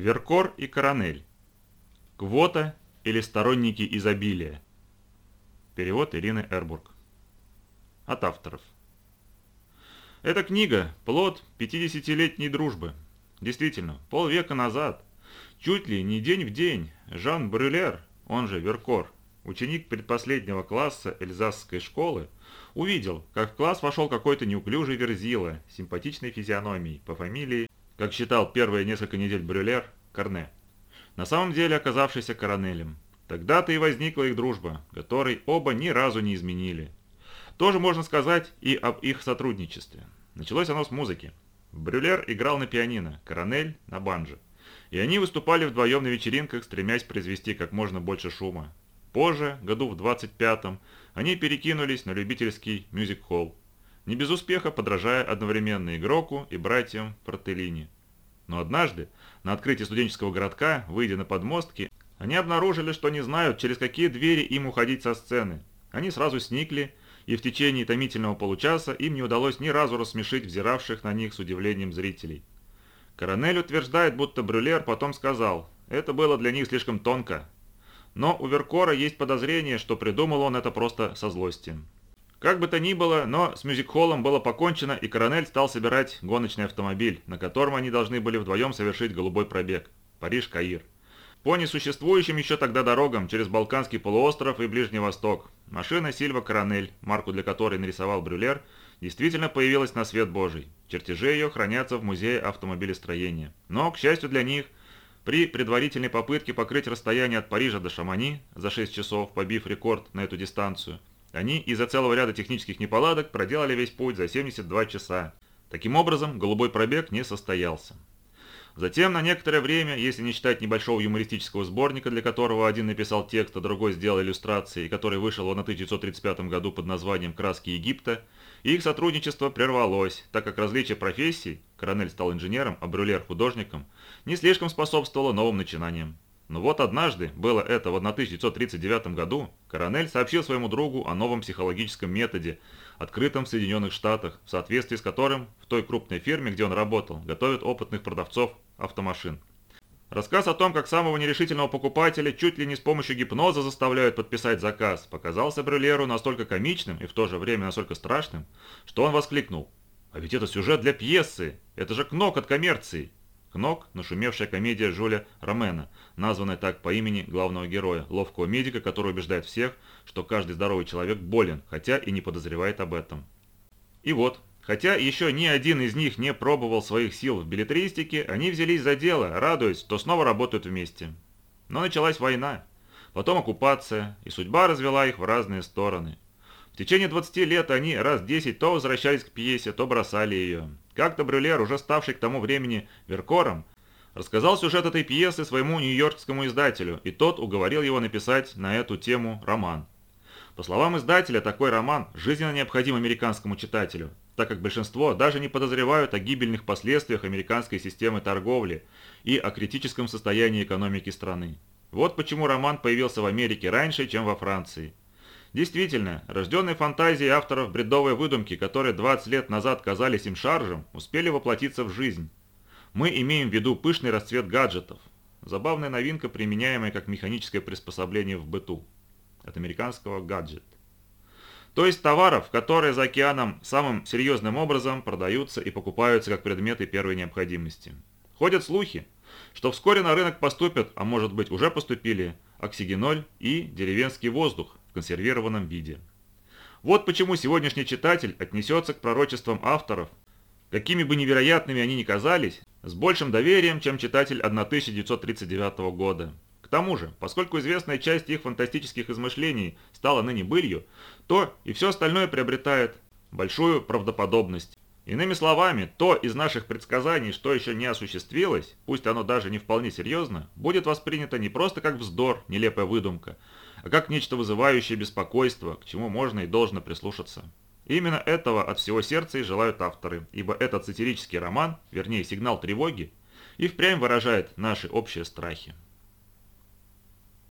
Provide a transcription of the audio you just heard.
Веркор и Коронель. Квота или сторонники изобилия. Перевод Ирины Эрбург. От авторов. Эта книга – плод 50-летней дружбы. Действительно, полвека назад, чуть ли не день в день, Жан Брюлер, он же Веркор, ученик предпоследнего класса Эльзасской школы, увидел, как в класс вошел какой-то неуклюжий верзила симпатичной физиономией по фамилии как считал первые несколько недель Брюлер, Корне. На самом деле оказавшийся коронелем. Тогда-то и возникла их дружба, которой оба ни разу не изменили. Тоже можно сказать и об их сотрудничестве. Началось оно с музыки. Брюлер играл на пианино, Коронель – на банджо. И они выступали вдвоем на вечеринках, стремясь произвести как можно больше шума. Позже, году в 25-м, они перекинулись на любительский мюзик-холл не без успеха подражая одновременно игроку и братьям Фортеллини. Но однажды, на открытии студенческого городка, выйдя на подмостки, они обнаружили, что не знают, через какие двери им уходить со сцены. Они сразу сникли, и в течение томительного получаса им не удалось ни разу рассмешить взиравших на них с удивлением зрителей. Коронель утверждает, будто Брюлер потом сказал, это было для них слишком тонко. Но у Веркора есть подозрение, что придумал он это просто со злости. Как бы то ни было, но с мюзик-холлом было покончено, и Коронель стал собирать гоночный автомобиль, на котором они должны были вдвоем совершить голубой пробег. Париж-Каир. По несуществующим еще тогда дорогам через Балканский полуостров и Ближний Восток. Машина Сильва Коронель, марку для которой нарисовал Брюлер, действительно появилась на свет Божий. Чертежи ее хранятся в музее автомобилестроения. Но, к счастью для них, при предварительной попытке покрыть расстояние от Парижа до Шамани за 6 часов, побив рекорд на эту дистанцию, они из-за целого ряда технических неполадок проделали весь путь за 72 часа. Таким образом, голубой пробег не состоялся. Затем на некоторое время, если не считать небольшого юмористического сборника, для которого один написал текст, а другой сделал иллюстрации, который вышел в 1935 году под названием «Краски Египта», их сотрудничество прервалось, так как различие профессий, Коронель стал инженером, а Брюлер – художником, не слишком способствовало новым начинаниям. Но вот однажды, было это в 1939 году, Коронель сообщил своему другу о новом психологическом методе, открытом в Соединенных Штатах, в соответствии с которым в той крупной фирме, где он работал, готовят опытных продавцов автомашин. Рассказ о том, как самого нерешительного покупателя чуть ли не с помощью гипноза заставляют подписать заказ, показался Брюлеру настолько комичным и в то же время настолько страшным, что он воскликнул. «А ведь это сюжет для пьесы! Это же кнок от коммерции!» Кнок – нашумевшая комедия Жюля Ромена, названная так по имени главного героя, ловкого медика, который убеждает всех, что каждый здоровый человек болен, хотя и не подозревает об этом. И вот, хотя еще ни один из них не пробовал своих сил в билетристике, они взялись за дело, радуясь, что снова работают вместе. Но началась война, потом оккупация, и судьба развела их в разные стороны. В течение 20 лет они раз 10 то возвращались к пьесе, то бросали ее. Как-то Брюлер, уже ставший к тому времени Веркором, рассказал сюжет этой пьесы своему нью-йоркскому издателю, и тот уговорил его написать на эту тему роман. По словам издателя, такой роман жизненно необходим американскому читателю, так как большинство даже не подозревают о гибельных последствиях американской системы торговли и о критическом состоянии экономики страны. Вот почему роман появился в Америке раньше, чем во Франции. Действительно, рожденные фантазии авторов бредовой выдумки, которые 20 лет назад казались им шаржем, успели воплотиться в жизнь. Мы имеем в виду пышный расцвет гаджетов. Забавная новинка, применяемая как механическое приспособление в быту. От американского гаджет. То есть товаров, которые за океаном самым серьезным образом продаются и покупаются как предметы первой необходимости. Ходят слухи, что вскоре на рынок поступят, а может быть уже поступили, оксигеноль и деревенский воздух, в консервированном виде. Вот почему сегодняшний читатель отнесется к пророчествам авторов, какими бы невероятными они ни казались, с большим доверием, чем читатель 1939 года. К тому же, поскольку известная часть их фантастических измышлений стала ныне былью, то и все остальное приобретает большую правдоподобность. Иными словами, то из наших предсказаний, что еще не осуществилось, пусть оно даже не вполне серьезно, будет воспринято не просто как вздор, нелепая выдумка, а как нечто вызывающее беспокойство, к чему можно и должно прислушаться. именно этого от всего сердца и желают авторы, ибо этот сатирический роман, вернее сигнал тревоги, и впрямь выражает наши общие страхи.